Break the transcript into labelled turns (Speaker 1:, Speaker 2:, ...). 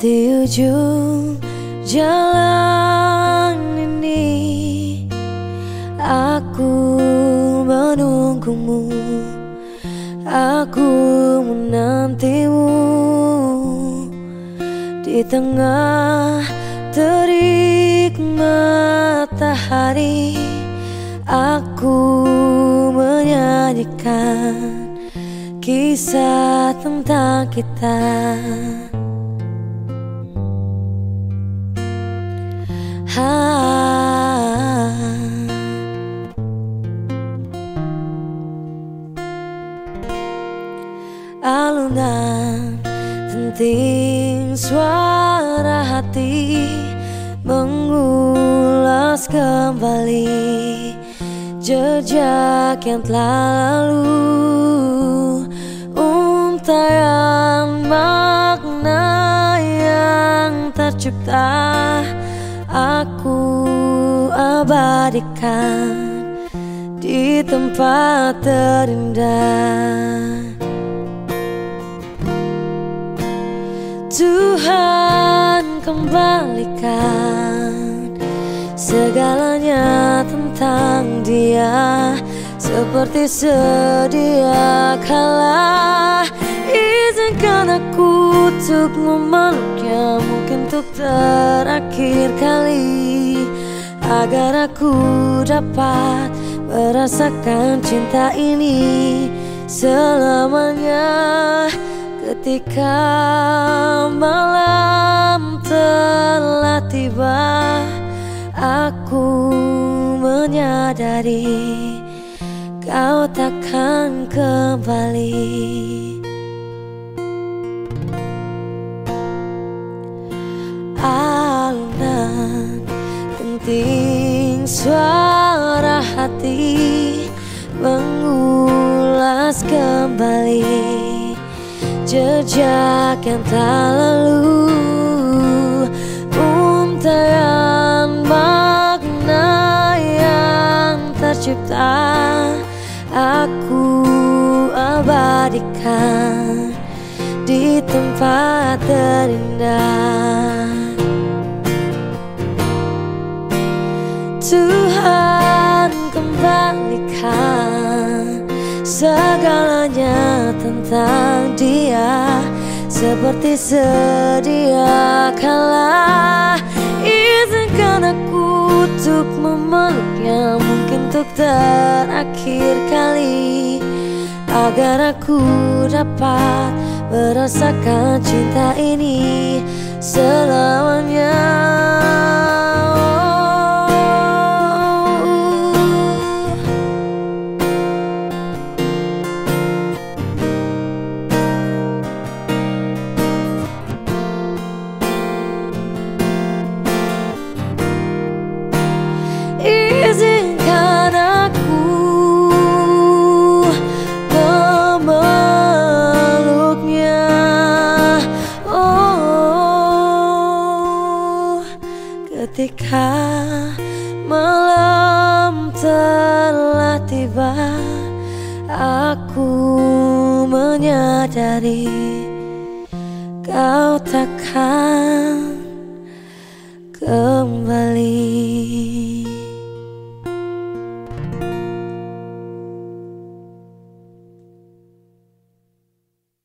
Speaker 1: Di ujung jalan ini Aku menunggumu. Aku menantimu. Di tengah terik matahari Aku menyanyikan kisah tentang kita Alunan penting suara hati Mengulas kembali Jejak yang telah lalu. Untayan makna yang tercipta abadikan di tempat terindah. Tuhan kembalikan segalanya tentang dia. Seperti sedia kala izinkan aku untuk memeluknya mungkin untuk terakhir kali agar aku dapat merasakan cinta ini selamanya ketika malam telah tiba aku menyadari kau takkan kembali suara hati mengulas kembali. Jejak yang tak lalu untayan makna yang tercipta. Aku abadikan di tempat terindah segalanya tentang dia seperti sedia kala. Izinkan aku untuk memeluknya mungkin untuk terakhir kali agar aku dapat merasakan cinta ini selamanya malam telah tiba Aku menyadari kau takkan kembali